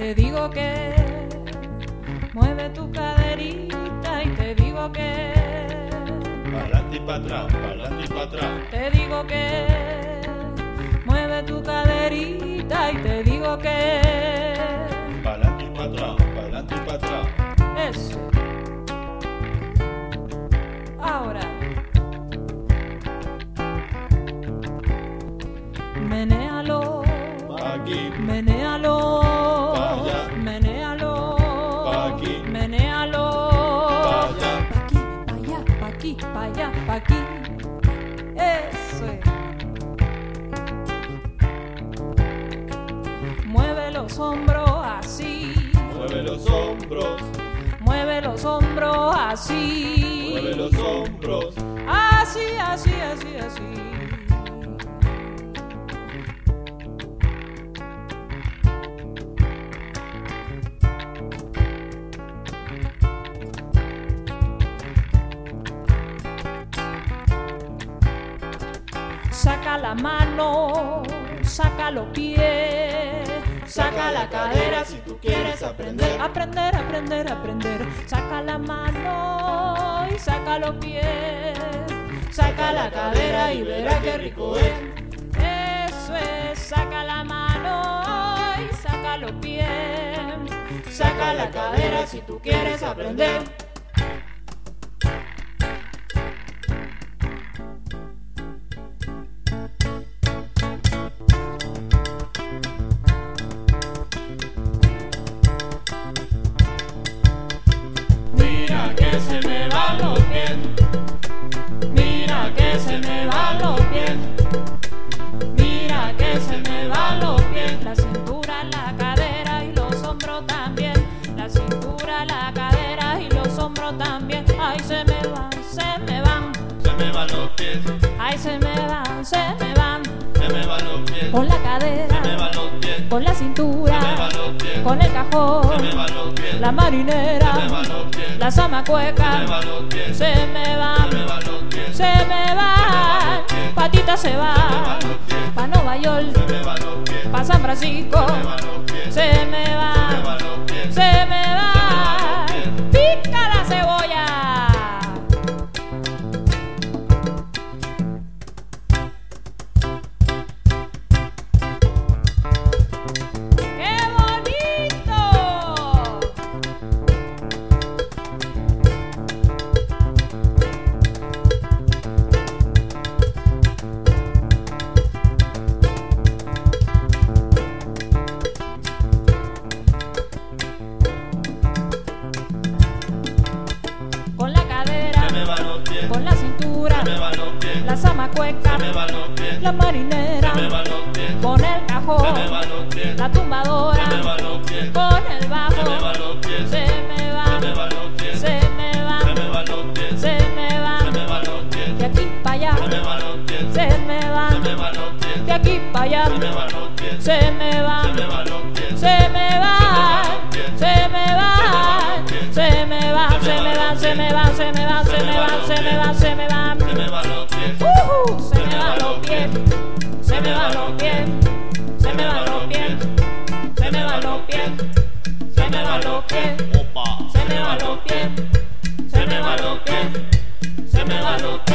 Te digo que mueve tu caderita y te digo que Pa'lante y pa' atrás, pa'lante y pa' atrás. te digo que mueve tu caderita y te digo que Pa'lante y pa' atrás, pa'lante y pa' atrás. eso. Ahora. Menéalo. Aquí. Menéalo. Pa' allá. Pa' aquí, pa' allá, pa' aquí, pa' allá, pa' aquí. Eso es. Mueve los hombros así. mueve los hombros, Mueve los hombros así. mueve los hombros. Así, así, así, así. Saca la mano, saca los pies, saca la cadera si tú quieres aprender. Aprender, aprender, aprender. Saca la mano y saca los pies, saca la cadera y verá qué rico es. Eso es, saca la mano y saca los pies, saca la cadera si tú quieres aprender. Pies. Mira que se me van los pies. Mira que se me van los pies. La cintura, la cadera y los hombros también. La cintura, la cadera y los hombros también. Ay, se me van, se me van. Se me van los pies, Ay, se me van, se me van. se me van los pies, Con la cadera, van los pies, con la cintura, con el cajón, la marinera, la samacueca, se me va, se me va, patita se va, pa' Nueva York, pa' San Francisco, se me va. cueca, la marinera, con el cajón, la tumbadora, con el bajo, se me va, se me va, se me va, de aquí para allá, se me va, de aquí para allá, se me va, se me va, se me va, se me va, se me va se me va, se me va, se me va, se me va, se me va, se me va, se me va, se me van los pies, se me van los pies, se me van los pies, se me van los pies, se me van los pies, se me van los pies, se me van los pies, se me van los pies.